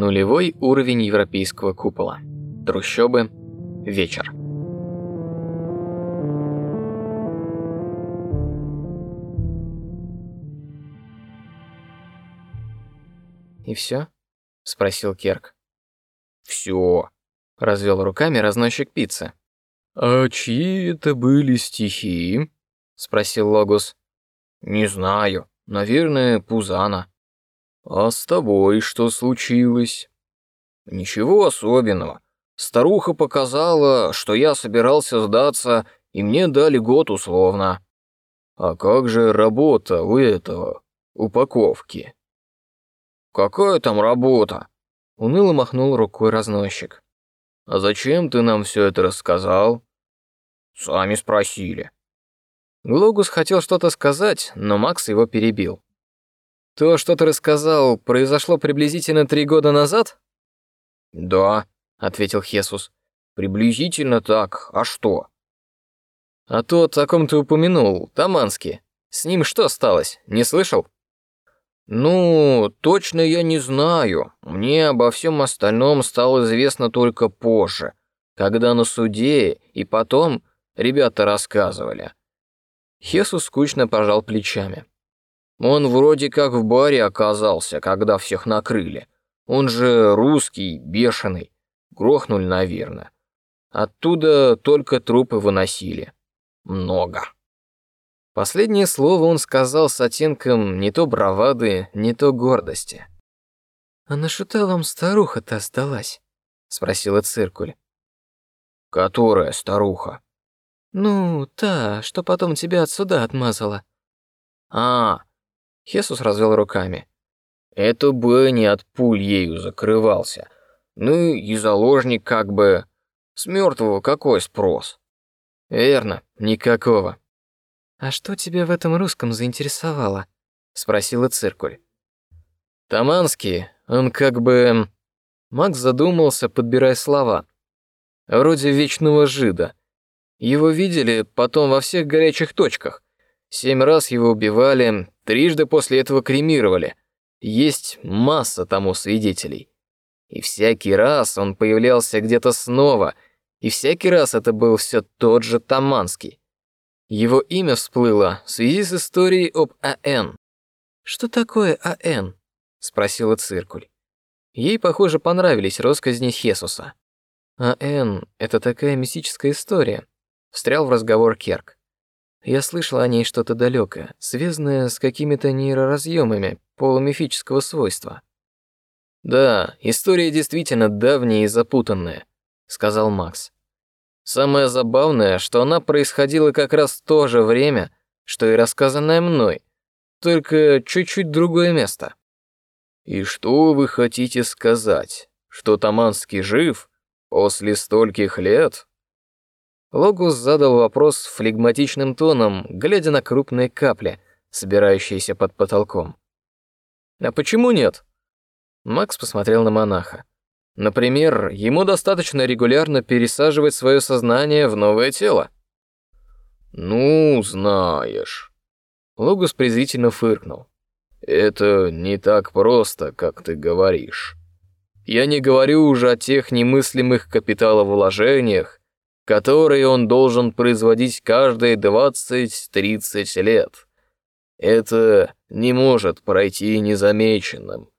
Нулевой уровень европейского купола. Трущобы. Вечер. И все? спросил Керк. Все, развел руками разносчик пиццы. А чьи это были стихи? спросил Логус. Не знаю, наверное, Пузана. А с тобой что случилось? Ничего особенного. Старуха показала, что я собирался сдаться, и мне дали год условно. А как же работа у этого упаковки? Какая там работа? Уныло махнул рукой разносчик. А зачем ты нам все это рассказал? Сами спросили. Глогус хотел что-то сказать, но Макс его перебил. То, что ты рассказал, произошло приблизительно три года назад? Да, ответил Хесус. Приблизительно так. А что? А тот, о ком ты упомянул, Таманский. С ним что осталось? Не слышал? Ну, точно я не знаю. Мне обо всем остальном стало известно только позже, когда на суде и потом ребята рассказывали. Хесус скучно пожал плечами. Он вроде как в баре оказался, когда всех накрыли. Он же русский, бешеный. Грохнули, наверное. Оттуда только трупы выносили. Много. Последнее слово он сказал с оттенком не то бравады, не то гордости. «А на что вам старуха-то сдалась?» — спросила Циркуль. «Которая старуха?» «Ну, та, что потом тебя отсюда отмазала». «А!» — Хесус развел руками. «Это Бенни от пуль ею закрывался. Ну и заложник как бы... С мертвого какой спрос?» «Верно, никакого», «А что тебя в этом русском заинтересовало?» — спросила Циркуль. «Таманский, он как бы...» Макс задумался, подбирая слова. «Вроде вечного жида. Его видели потом во всех горячих точках. Семь раз его убивали, трижды после этого кремировали. Есть масса тому свидетелей. И всякий раз он появлялся где-то снова, и всякий раз это был все тот же Таманский. Его имя всплыло в связи с историей об А.Н. «Что такое А.Н.?» — спросила Циркуль. Ей, похоже, понравились россказни Хесуса. «А.Н. — это такая мистическая история», — встрял в разговор Керк. «Я слышал о ней что-то далекое, связанное с какими-то нейроразъемами полумифического свойства». «Да, история действительно давняя и запутанная», — сказал Макс. Самое забавное, что она происходила как раз в то же время, что и рассказанное мной, только чуть-чуть другое место. И что вы хотите сказать, что Таманский жив после стольких лет? Логус задал вопрос флегматичным тоном, глядя на крупные капли, собирающиеся под потолком. А почему нет? Макс посмотрел на монаха. Например, ему достаточно регулярно пересаживать свое сознание в новое тело. Ну, знаешь. Логус презрительно фыркнул. Это не так просто, как ты говоришь. Я не говорю уже о тех немыслимых капиталовложениях, которые он должен производить каждые 20-30 лет. Это не может пройти незамеченным.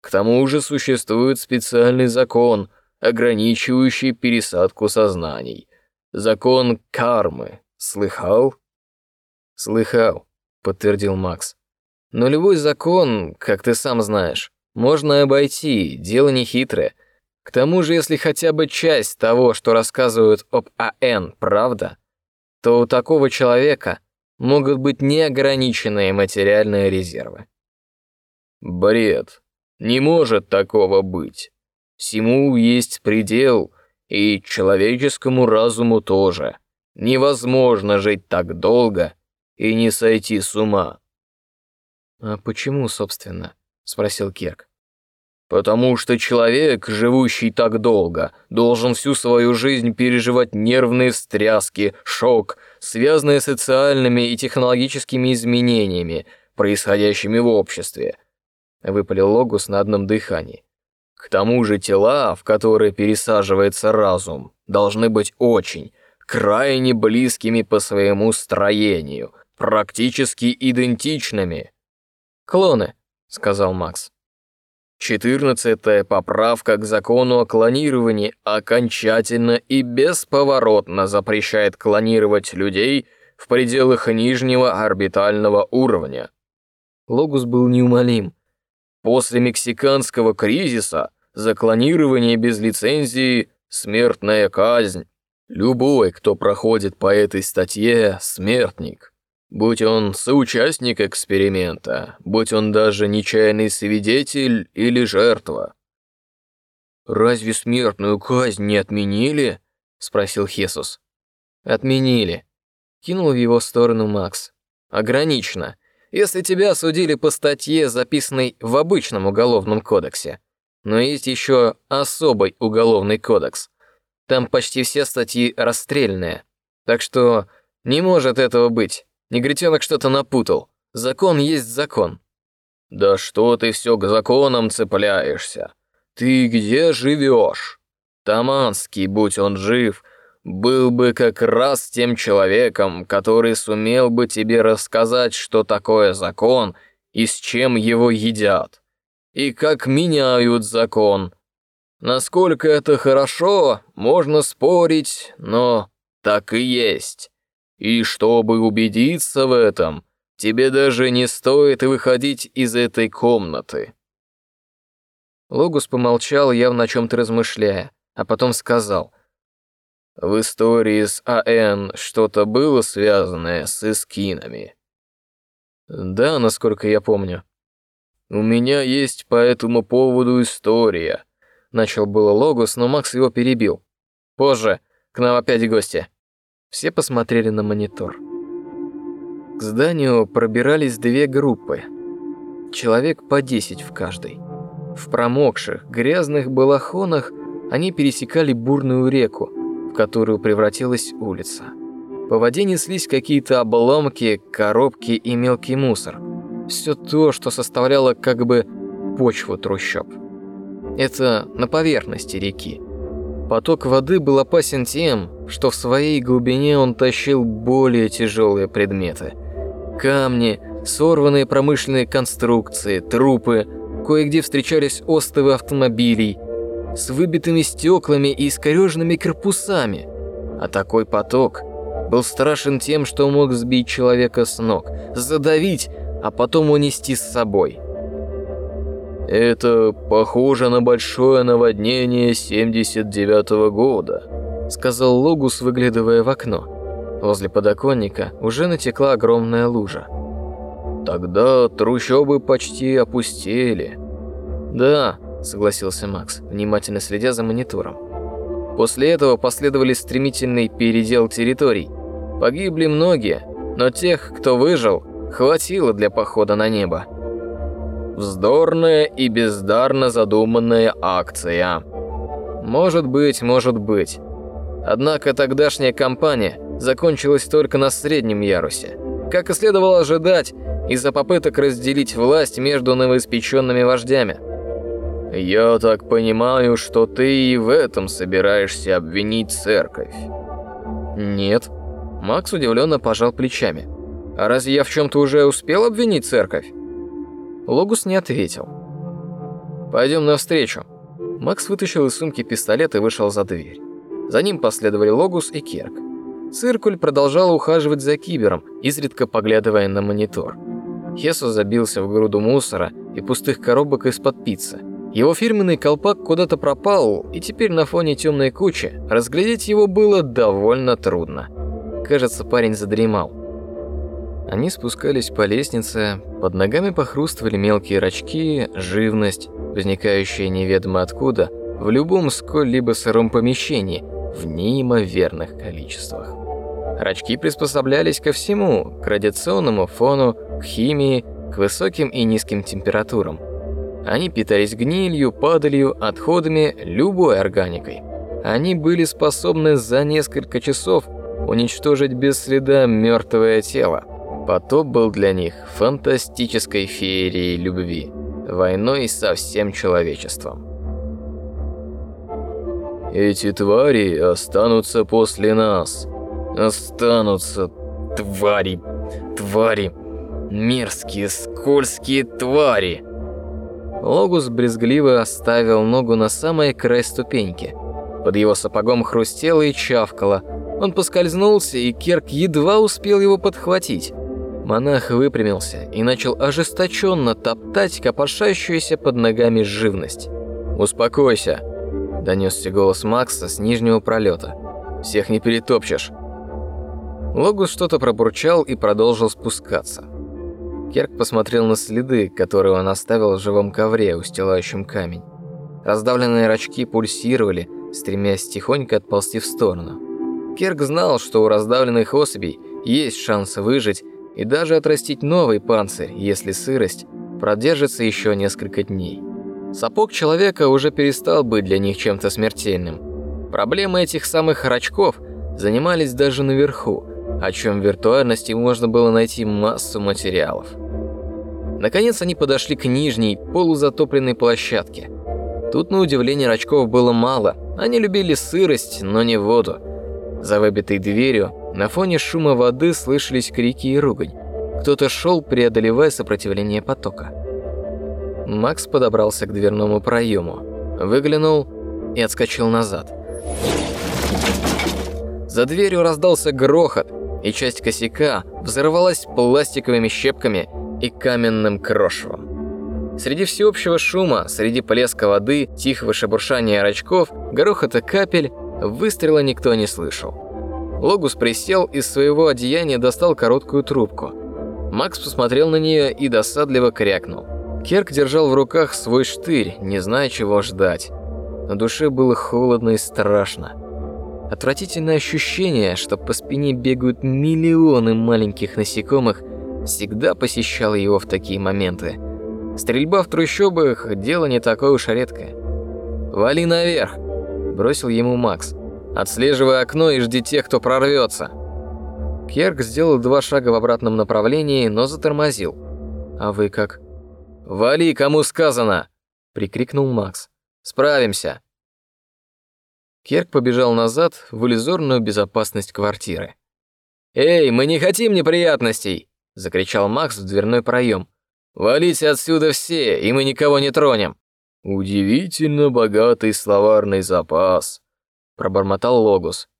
К тому же существует специальный закон, ограничивающий пересадку сознаний. Закон кармы. Слыхал? Слыхал, подтвердил Макс. Но любой закон, как ты сам знаешь, можно обойти, дело не хитрое. К тому же, если хотя бы часть того, что рассказывают об АН, правда, то у такого человека могут быть неограниченные материальные резервы. Бред, не может такого быть. Всему есть предел, и человеческому разуму тоже. Невозможно жить так долго и не сойти с ума. А почему, собственно? спросил Кирк. Потому что человек, живущий так долго, должен всю свою жизнь переживать нервные встряски, шок, связанные с социальными и технологическими изменениями, происходящими в обществе, выпалил Логус на одном дыхании. К тому же тела, в которые пересаживается разум, должны быть очень, крайне близкими по своему строению, практически идентичными. «Клоны», — сказал Макс. Четырнадцатая поправка к закону о клонировании окончательно и бесповоротно запрещает клонировать людей в пределах нижнего орбитального уровня. Логус был неумолим. После мексиканского кризиса за клонирование без лицензии смертная казнь. Любой, кто проходит по этой статье, смертник. Будь он соучастник эксперимента, будь он даже нечаянный свидетель или жертва. «Разве смертную казнь не отменили?» — спросил Хесус. «Отменили», — кинул в его сторону Макс. «Ограничено, если тебя осудили по статье, записанной в обычном уголовном кодексе. Но есть еще особый уголовный кодекс. Там почти все статьи расстрельные. Так что не может этого быть. Негритенок что-то напутал. Закон есть закон. Да что ты все к законам цепляешься? Ты где живешь? Таманский, будь он жив, был бы как раз тем человеком, который сумел бы тебе рассказать, что такое закон и с чем его едят, и как меняют закон. Насколько это хорошо, можно спорить, но так и есть. И чтобы убедиться в этом, тебе даже не стоит выходить из этой комнаты. Логус помолчал, явно о чем-то размышляя, а потом сказал. «В истории с АН что-то было связанное с эскинами?» «Да, насколько я помню». «У меня есть по этому поводу история», — начал было Логус, но Макс его перебил. «Позже, к нам опять гости». Все посмотрели на монитор. К зданию пробирались две группы. Человек по десять в каждой. В промокших, грязных балахонах они пересекали бурную реку, в которую превратилась улица. По воде неслись какие-то обломки, коробки и мелкий мусор. Все то, что составляло как бы почву трущоб. Это на поверхности реки. Поток воды был опасен тем, что в своей глубине он тащил более тяжелые предметы. Камни, сорванные промышленные конструкции, трупы, кое-где встречались остовы автомобилей с выбитыми стеклами и искореженными корпусами. А такой поток был страшен тем, что мог сбить человека с ног, задавить, а потом унести с собой. «Это похоже на большое наводнение 79-го года», сказал Логус, выглядывая в окно. Возле подоконника уже натекла огромная лужа. «Тогда трущобы почти опустели». «Да», — согласился Макс, внимательно следя за монитором. После этого последовали стремительный передел территорий. Погибли многие, но тех, кто выжил, хватило для похода на небо. Вздорная и бездарно задуманная акция. Может быть, может быть. Однако тогдашняя кампания закончилась только на среднем ярусе. Как и следовало ожидать, из-за попыток разделить власть между новоиспеченными вождями. «Я так понимаю, что ты и в этом собираешься обвинить церковь?» «Нет». Макс удивленно пожал плечами. «А разве я в чем-то уже успел обвинить церковь?» Логус не ответил. «Пойдем навстречу». Макс вытащил из сумки пистолет и вышел за дверь. За ним последовали Логус и Керк. Циркуль продолжал ухаживать за кибером, изредка поглядывая на монитор. Хесу забился в груду мусора и пустых коробок из-под пиццы. Его фирменный колпак куда-то пропал, и теперь на фоне темной кучи разглядеть его было довольно трудно. Кажется, парень задремал. Они спускались по лестнице, под ногами похрустывали мелкие рачки, живность, возникающая неведомо откуда, в любом сколь-либо сыром помещении, в неимоверных количествах. Рачки приспособлялись ко всему, к радиационному фону, к химии, к высоким и низким температурам. Они питались гнилью, падалью, отходами, любой органикой. Они были способны за несколько часов уничтожить без следа мертвое тело. Потоп был для них фантастической феерией любви, войной со всем человечеством. Эти твари останутся после нас. Останутся твари, твари, мерзкие, скользкие твари. Логус брезгливо оставил ногу на самой край ступеньки. Под его сапогом хрустело и чавкало. Он поскользнулся, и Керк едва успел его подхватить. Монах выпрямился и начал ожесточенно топтать копошащуюся под ногами живность. «Успокойся», – донесся голос Макса с нижнего пролета. «Всех не перетопчешь». Логус что-то пробурчал и продолжил спускаться. Керк посмотрел на следы, которые он оставил в живом ковре, устилающем камень. Раздавленные рачки пульсировали, стремясь тихонько отползти в сторону. Керк знал, что у раздавленных особей есть шанс выжить и даже отрастить новый панцирь, если сырость продержится еще несколько дней. Сапог человека уже перестал быть для них чем-то смертельным. Проблемы этих самых рачков занимались даже наверху, о чем в виртуальности можно было найти массу материалов. Наконец они подошли к нижней, полузатопленной площадке. Тут, на удивление, рачков было мало. Они любили сырость, но не воду. За выбитой дверью на фоне шума воды слышались крики и ругань. Кто-то шел, преодолевая сопротивление потока. Макс подобрался к дверному проему, выглянул и отскочил назад. За дверью раздался грохот, и часть косяка взорвалась пластиковыми щепками и каменным крошевом. Среди всеобщего шума, среди плеска воды, тихого шебуршания рачков, грохота капель, выстрела никто не слышал. Логус присел из своего одеяния достал короткую трубку. Макс посмотрел на нее и досадливо крякнул. Керк держал в руках свой штырь, не зная, чего ждать. На душе было холодно и страшно. Отвратительное ощущение, что по спине бегают миллионы маленьких насекомых, всегда посещало его в такие моменты. Стрельба в трущобах – дело не такое уж редкое. «Вали наверх!» – бросил ему Макс. «Отслеживай окно и жди тех, кто прорвется!» Керк сделал два шага в обратном направлении, но затормозил. «А вы как?» «Вали, кому сказано!» – прикрикнул Макс. «Справимся!» Керк побежал назад в иллюзорную безопасность квартиры. «Эй, мы не хотим неприятностей!» – закричал Макс в дверной проем. «Валите отсюда все, и мы никого не тронем!» «Удивительно богатый словарный запас», – пробормотал Логус.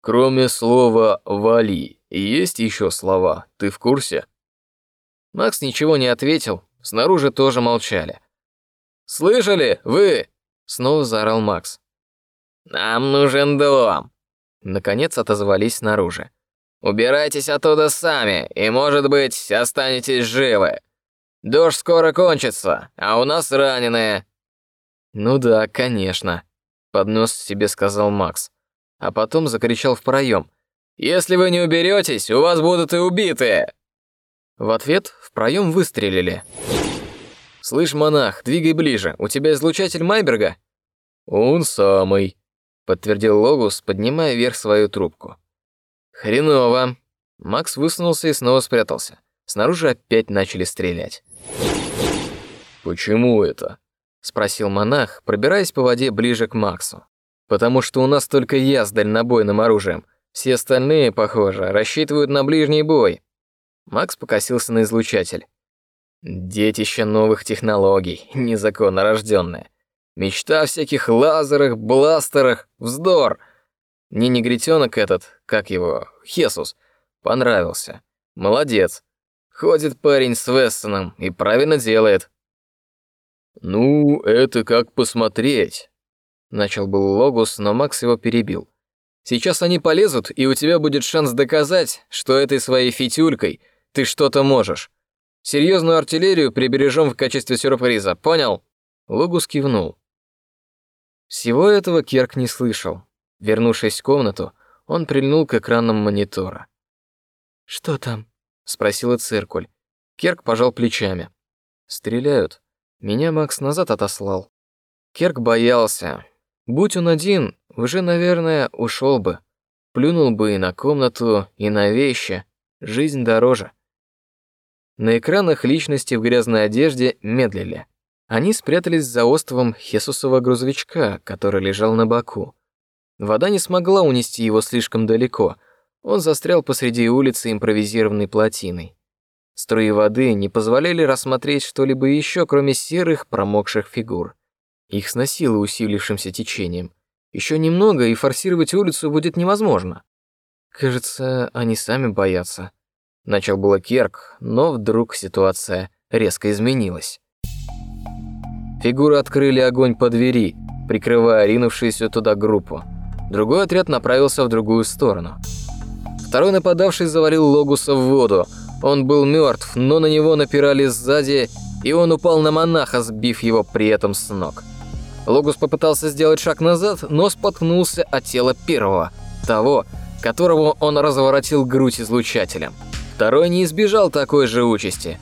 «Кроме слова «вали», есть еще слова, ты в курсе?» Макс ничего не ответил, снаружи тоже молчали. «Слышали, вы?» – снова заорал Макс. «Нам нужен дом!» Наконец отозвались снаружи. «Убирайтесь оттуда сами, и, может быть, останетесь живы. Дождь скоро кончится, а у нас раненые». «Ну да, конечно», — поднос себе сказал Макс. А потом закричал в проем. «Если вы не уберетесь, у вас будут и убитые!» В ответ в проем выстрелили. «Слышь, монах, двигай ближе, у тебя излучатель Майберга?» «Он самый», подтвердил Логус, поднимая вверх свою трубку. Хреново. Макс высунулся и снова спрятался. Снаружи опять начали стрелять. Почему это? Спросил монах, пробираясь по воде ближе к Максу. Потому что у нас только я с дальнобойным оружием. Все остальные, похоже, рассчитывают на ближний бой. Макс покосился на излучатель. Детище новых технологий, незаконно рожденное. Мечта о всяких лазерах, бластерах, вздор. Мне негритенок этот, как его, Хесус, понравился. Молодец. Ходит парень с Вессоном и правильно делает. Ну, это как посмотреть. Начал был Логус, но Макс его перебил. Сейчас они полезут, и у тебя будет шанс доказать, что этой своей фитюлькой ты что-то можешь. Серьезную артиллерию прибережем в качестве сюрприза, понял? Логус кивнул. Всего этого Керк не слышал. Вернувшись в комнату, он прильнул к экранам монитора. «Что там?» — спросила циркуль. Керк пожал плечами. «Стреляют. Меня Макс назад отослал». Керк боялся. Будь он один, уже, наверное, ушел бы. Плюнул бы и на комнату, и на вещи. Жизнь дороже. На экранах личности в грязной одежде медлили. Они спрятались за островом Хесусова грузовичка, который лежал на боку. Вода не смогла унести его слишком далеко. Он застрял посреди улицы импровизированной плотиной. Струи воды не позволяли рассмотреть что-либо еще, кроме серых промокших фигур. Их сносило усилившимся течением. Еще немного, и форсировать улицу будет невозможно. Кажется, они сами боятся. Начал было Керк, но вдруг ситуация резко изменилась. Фигуры открыли огонь по двери, прикрывая ринувшуюся туда группу. Другой отряд направился в другую сторону. Второй нападавший завалил Логуса в воду. Он был мертв, но на него напирали сзади, и он упал на монаха, сбив его при этом с ног. Логус попытался сделать шаг назад, но споткнулся от тела первого, того, которого он разворотил грудь излучателем. Второй не избежал такой же участи.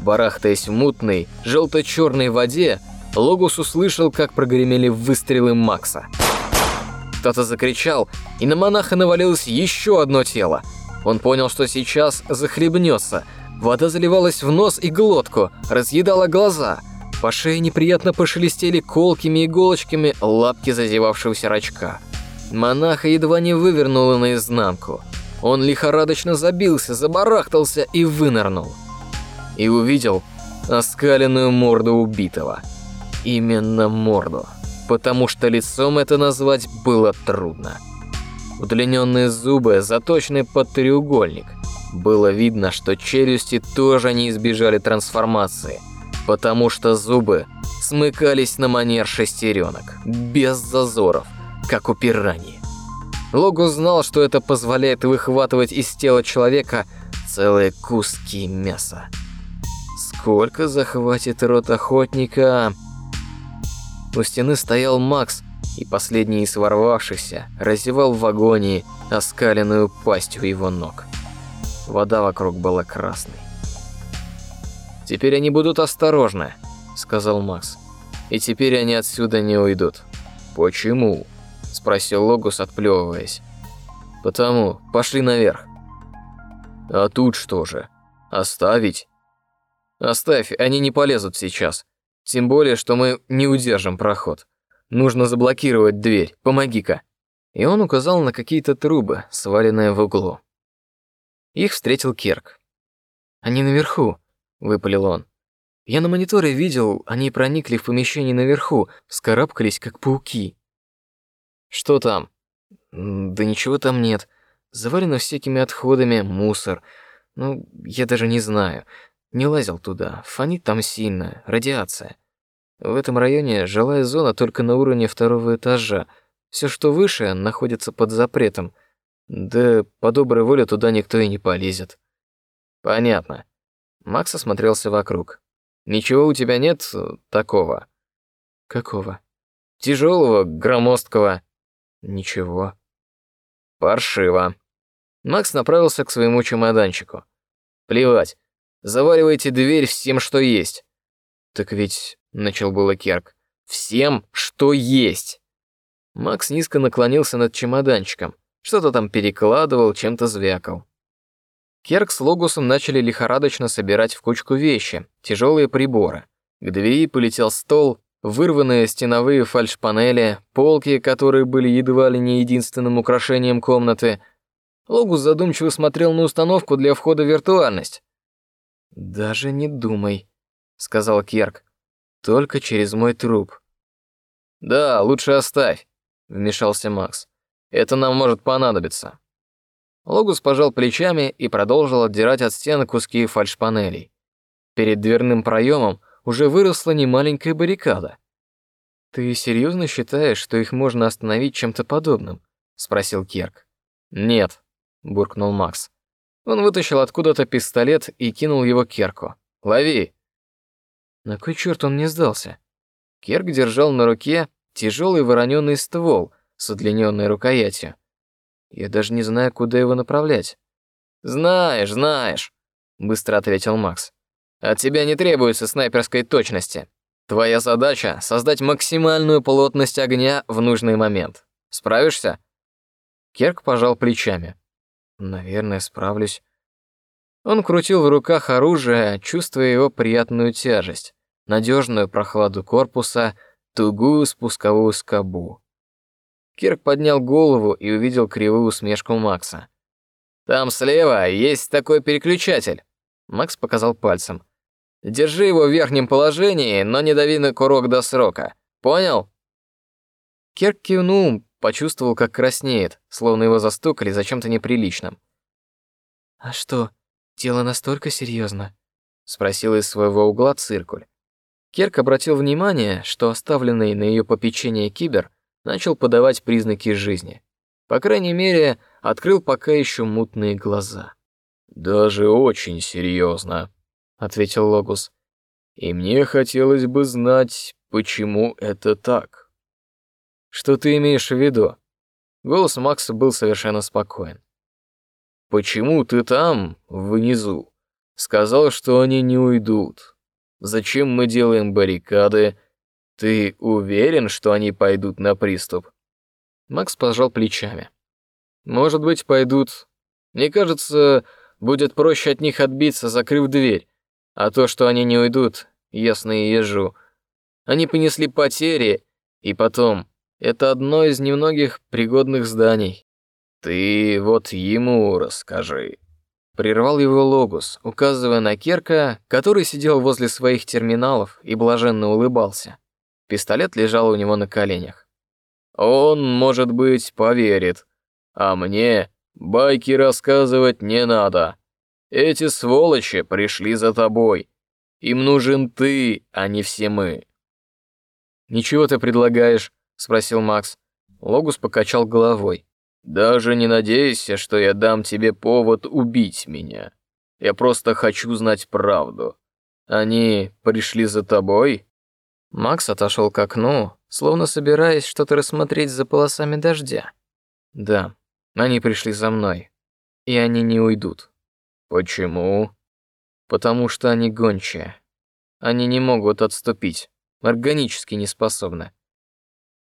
Барахтаясь в мутной, желто-черной воде, Логус услышал, как прогремели выстрелы Макса. Кто-то закричал, и на монаха навалилось еще одно тело. Он понял, что сейчас захлебнется. Вода заливалась в нос и глотку, разъедала глаза. По шее неприятно пошелестели колкими иголочками лапки зазевавшегося рачка. Монаха едва не вывернуло наизнанку. Он лихорадочно забился, забарахтался и вынырнул. И увидел оскаленную морду убитого. Именно морду, потому что лицом это назвать было трудно. Удлиненные зубы заточены под треугольник. Было видно, что челюсти тоже не избежали трансформации, потому что зубы смыкались на манер шестеренок, без зазоров, как у пираньи. Логус знал, что это позволяет выхватывать из тела человека целые куски мяса. Сколько захватит рот охотника? У стены стоял Макс, и последний из ворвавшихся разевал в агонии оскаленную пасть у его ног. Вода вокруг была красной. «Теперь они будут осторожны», — сказал Макс. «И теперь они отсюда не уйдут». «Почему?» спросил Логус, отплевываясь. Потому пошли наверх. А тут что же? Оставить? Оставь, они не полезут сейчас. Тем более, что мы не удержим проход. Нужно заблокировать дверь. Помоги-ка. И он указал на какие-то трубы, сваленные в углу. Их встретил Керк. Они наверху, выпалил он. Я на мониторе видел, они проникли в помещение наверху, скарабкались как пауки. Что там? Да ничего там нет. Завалено всякими отходами, мусор. Ну, я даже не знаю. Не лазил туда. Фонит там сильно, радиация. В этом районе жилая зона только на уровне второго этажа. Все, что выше, находится под запретом. Да по доброй воле туда никто и не полезет. Понятно. Макс осмотрелся вокруг. Ничего у тебя нет такого? Какого? Тяжелого, громоздкого. Ничего. Паршиво. Макс направился к своему чемоданчику. Плевать. Заваривайте дверь всем, что есть. Так ведь, начал было Керк. Всем, что есть. Макс низко наклонился над чемоданчиком. Что-то там перекладывал, чем-то звякал. Керк с Логусом начали лихорадочно собирать в кучку вещи, тяжелые приборы. К двери полетел стол, Вырванные стеновые фальшпанели, полки, которые были едва ли не единственным украшением комнаты. Логус задумчиво смотрел на установку для входа в виртуальность. «Даже не думай», — сказал Керк. «Только через мой труп». «Да, лучше оставь», — вмешался Макс. «Это нам может понадобиться». Логус пожал плечами и продолжил отдирать от стены куски фальшпанелей. Перед дверным проемом уже выросла немаленькая баррикада. «Ты серьезно считаешь, что их можно остановить чем-то подобным?» — спросил Керк. «Нет», — буркнул Макс. Он вытащил откуда-то пистолет и кинул его Керку. «Лови!» На кой черт он мне сдался? Керк держал на руке тяжелый вороненый ствол с удлиненной рукоятью. Я даже не знаю, куда его направлять. «Знаешь, знаешь», — быстро ответил Макс. От тебя не требуется снайперской точности. Твоя задача — создать максимальную плотность огня в нужный момент. Справишься?» Керк пожал плечами. «Наверное, справлюсь». Он крутил в руках оружие, чувствуя его приятную тяжесть, надежную прохладу корпуса, тугую спусковую скобу. Кирк поднял голову и увидел кривую усмешку Макса. Там слева есть такой переключатель. Макс показал пальцем. Держи его в верхнем положении, но не дави на курок до срока. Понял? Кирк кивнул, почувствовал, как краснеет, словно его застукали за чем-то неприличным. А что, дело настолько серьезно? спросил из своего угла циркуль. Керк обратил внимание, что оставленный на ее попечение кибер начал подавать признаки жизни. По крайней мере, открыл пока еще мутные глаза. Даже очень серьезно, ответил Логус. И мне хотелось бы знать, почему это так. Что ты имеешь в виду? Голос Макса был совершенно спокоен. Почему ты там, внизу? Сказал, что они не уйдут. Зачем мы делаем баррикады? Ты уверен, что они пойдут на приступ? Макс пожал плечами. Может быть, пойдут. Мне кажется, будет проще от них отбиться, закрыв дверь. А то, что они не уйдут, ясно и ежу. Они понесли потери, и потом, это одно из немногих пригодных зданий. Ты вот ему расскажи. Прервал его Логус, указывая на Керка, который сидел возле своих терминалов и блаженно улыбался. Пистолет лежал у него на коленях. Он, может быть, поверит. А мне байки рассказывать не надо. Эти сволочи пришли за тобой. Им нужен ты, а не все мы. Ничего ты предлагаешь? спросил Макс. Логус покачал головой. Даже не надейся, что я дам тебе повод убить меня. Я просто хочу знать правду. Они пришли за тобой? Макс отошел к окну, словно собираясь что-то рассмотреть за полосами дождя. Да, они пришли за мной, и они не уйдут. Почему? Потому что они гончие. Они не могут отступить, органически не способны.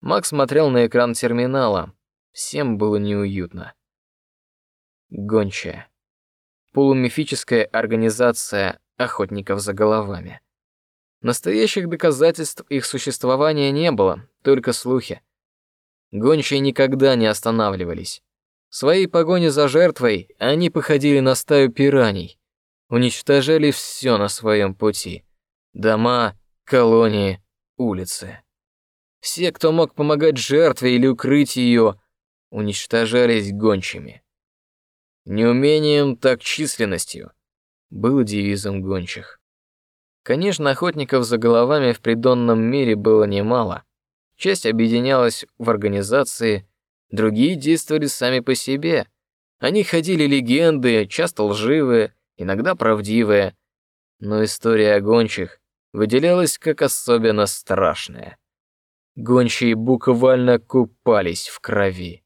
Макс смотрел на экран терминала. Всем было неуютно. Гончая. Полумифическая организация охотников за головами. Настоящих доказательств их существования не было, только слухи. Гончие никогда не останавливались. В своей погоне за жертвой они походили на стаю пираний, уничтожали все на своем пути: дома, колонии, улицы. Все, кто мог помогать жертве или укрыть ее, уничтожались гончими. Неумением, так численностью был девизом гончих. Конечно, охотников за головами в придонном мире было немало. Часть объединялась в организации, другие действовали сами по себе. Они ходили легенды, часто лживые, иногда правдивые. Но история о гончих выделялась как особенно страшная. Гончие буквально купались в крови.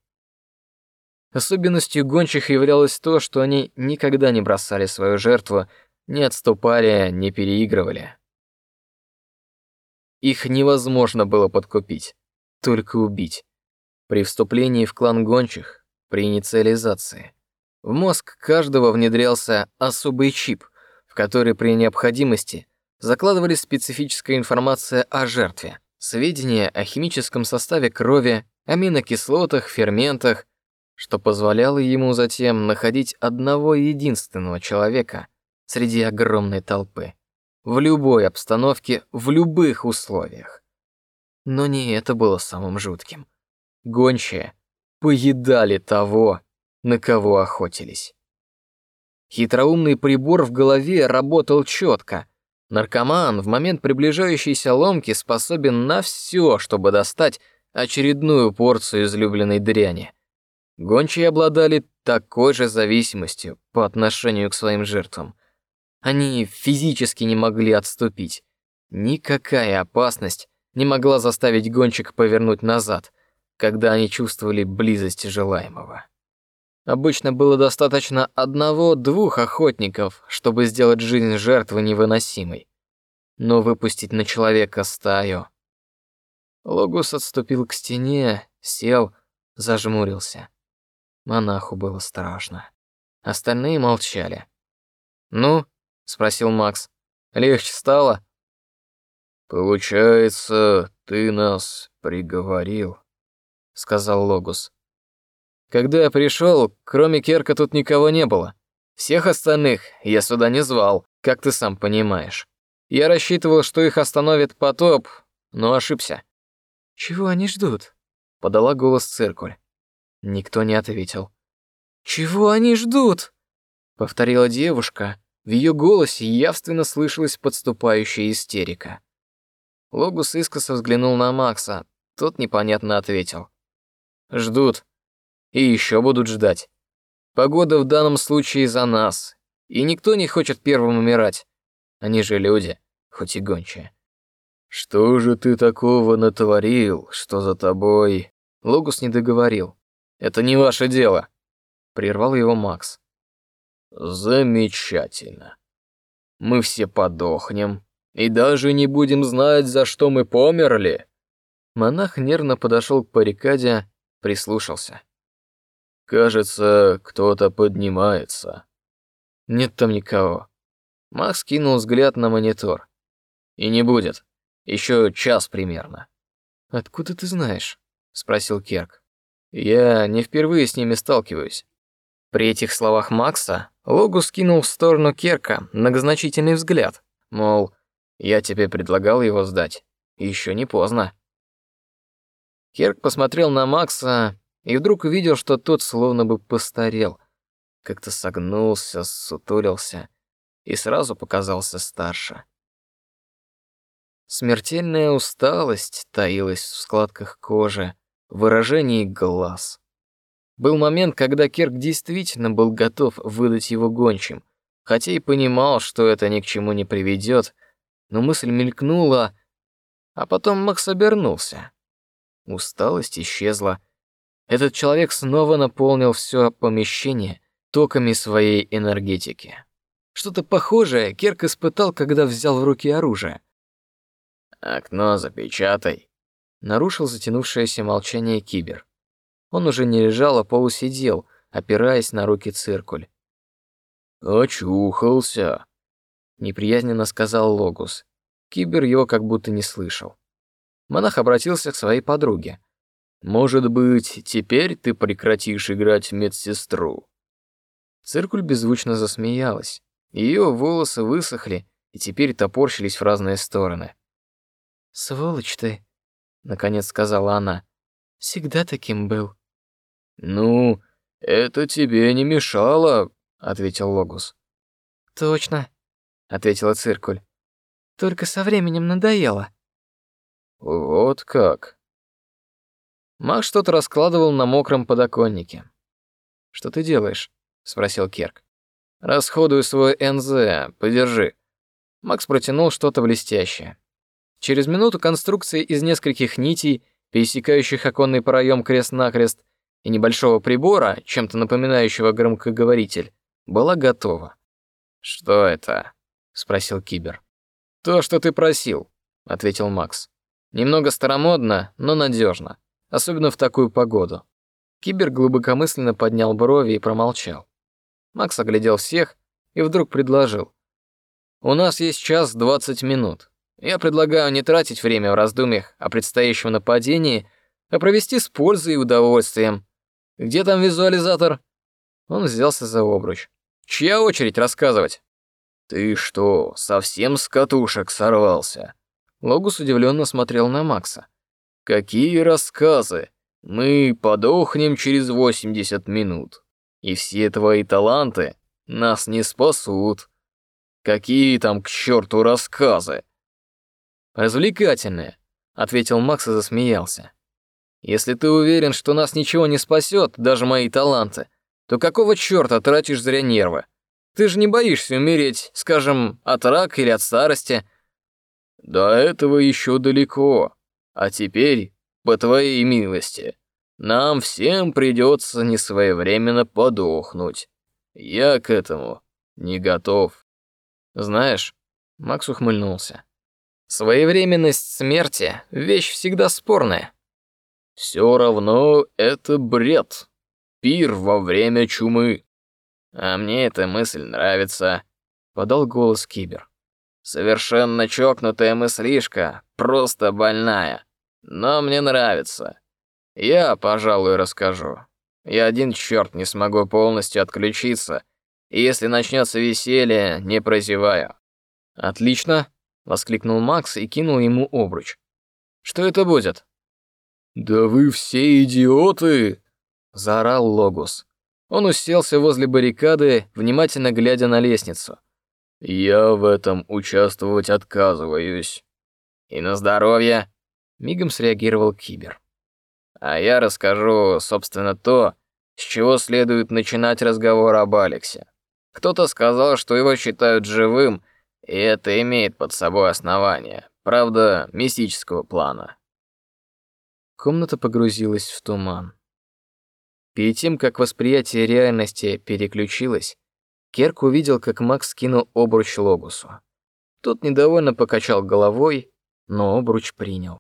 Особенностью гончих являлось то, что они никогда не бросали свою жертву не отступали, не переигрывали. Их невозможно было подкупить, только убить. При вступлении в клан гончих, при инициализации, в мозг каждого внедрялся особый чип, в который при необходимости закладывались специфическая информация о жертве, сведения о химическом составе крови, аминокислотах, ферментах, что позволяло ему затем находить одного единственного человека, среди огромной толпы, в любой обстановке, в любых условиях. Но не это было самым жутким. Гончие поедали того, на кого охотились. Хитроумный прибор в голове работал четко. Наркоман в момент приближающейся ломки способен на все, чтобы достать очередную порцию излюбленной дряни. Гончие обладали такой же зависимостью по отношению к своим жертвам. Они физически не могли отступить. Никакая опасность не могла заставить гонщик повернуть назад, когда они чувствовали близость желаемого. Обычно было достаточно одного-двух охотников, чтобы сделать жизнь жертвы невыносимой. Но выпустить на человека стаю... Логус отступил к стене, сел, зажмурился. Монаху было страшно. Остальные молчали. Ну, спросил Макс. Легче стало? Получается, ты нас приговорил. сказал Логус. Когда я пришел, кроме Керка тут никого не было. Всех остальных я сюда не звал, как ты сам понимаешь. Я рассчитывал, что их остановит потоп, но ошибся. Чего они ждут? подала голос циркуль. Никто не ответил. Чего они ждут? повторила девушка. В ее голосе явственно слышалась подступающая истерика. Логус искоса взглянул на Макса. Тот непонятно ответил. Ждут. И еще будут ждать. Погода в данном случае за нас, и никто не хочет первым умирать. Они же люди, хоть и гончие. Что же ты такого натворил, что за тобой? Логус не договорил. Это не ваше дело, прервал его Макс. Замечательно. Мы все подохнем и даже не будем знать, за что мы померли. Монах нервно подошел к баррикаде, прислушался. Кажется, кто-то поднимается. Нет там никого. Макс кинул взгляд на монитор. И не будет. Еще час примерно. Откуда ты знаешь? спросил Керк. Я не впервые с ними сталкиваюсь. При этих словах Макса Логус кинул в сторону Керка многозначительный взгляд, мол, я тебе предлагал его сдать, еще не поздно. Керк посмотрел на Макса и вдруг увидел, что тот словно бы постарел, как-то согнулся, сутулился и сразу показался старше. Смертельная усталость таилась в складках кожи, выражении глаз. Был момент, когда Керк действительно был готов выдать его гончим, хотя и понимал, что это ни к чему не приведет, но мысль мелькнула, а потом Макс обернулся. Усталость исчезла, этот человек снова наполнил все помещение токами своей энергетики. Что-то похожее Керк испытал, когда взял в руки оружие. «Окно запечатай», — нарушил затянувшееся молчание Кибер. Он уже не лежал, а полусидел, опираясь на руки циркуль. «Очухался», — неприязненно сказал Логус. Кибер его как будто не слышал. Монах обратился к своей подруге. Может быть, теперь ты прекратишь играть медсестру?» Циркуль беззвучно засмеялась. Ее волосы высохли и теперь топорщились в разные стороны. «Сволочь ты», — наконец сказала она. «Всегда таким был». «Ну, это тебе не мешало», — ответил Логус. «Точно», — ответила Циркуль. «Только со временем надоело». «Вот как», Маг что-то раскладывал на мокром подоконнике. «Что ты делаешь?» — спросил Керк. «Расходую свой НЗ, подержи». Макс протянул что-то блестящее. Через минуту конструкция из нескольких нитей, пересекающих оконный проем крест-накрест, и небольшого прибора, чем-то напоминающего громкоговоритель, была готова. «Что это?» — спросил Кибер. «То, что ты просил», — ответил Макс. «Немного старомодно, но надежно особенно в такую погоду. Кибер глубокомысленно поднял брови и промолчал. Макс оглядел всех и вдруг предложил: "У нас есть час двадцать минут. Я предлагаю не тратить время в раздумьях о предстоящем нападении, а провести с пользой и удовольствием. Где там визуализатор?" Он взялся за обруч. "Чья очередь рассказывать?" "Ты что, совсем с катушек сорвался?" Логус удивленно смотрел на Макса. Какие рассказы? Мы подохнем через 80 минут. И все твои таланты нас не спасут. Какие там к черту рассказы? Развлекательные, ответил Макс и засмеялся. Если ты уверен, что нас ничего не спасет, даже мои таланты, то какого черта тратишь зря нервы? Ты же не боишься умереть, скажем, от рака или от старости? До этого еще далеко. А теперь, по твоей милости, нам всем придется несвоевременно подохнуть. Я к этому не готов. Знаешь, Макс ухмыльнулся. Своевременность смерти — вещь всегда спорная. Все равно это бред. Пир во время чумы. А мне эта мысль нравится, подал голос Кибер. Совершенно чокнутая мыслишка, просто больная. Но мне нравится. Я, пожалуй, расскажу. Я один черт не смогу полностью отключиться, и если начнется веселье, не прозеваю. Отлично, воскликнул Макс и кинул ему обруч. Что это будет? Да вы все идиоты, заорал Логус. Он уселся возле баррикады, внимательно глядя на лестницу. Я в этом участвовать отказываюсь. И на здоровье, мигом среагировал Кибер. А я расскажу, собственно, то, с чего следует начинать разговор об Алексе. Кто-то сказал, что его считают живым, и это имеет под собой основание, правда, мистического плана. Комната погрузилась в туман. Перед тем, как восприятие реальности переключилось, Керк увидел, как Макс скинул обруч Логусу. Тот недовольно покачал головой, но обруч принял.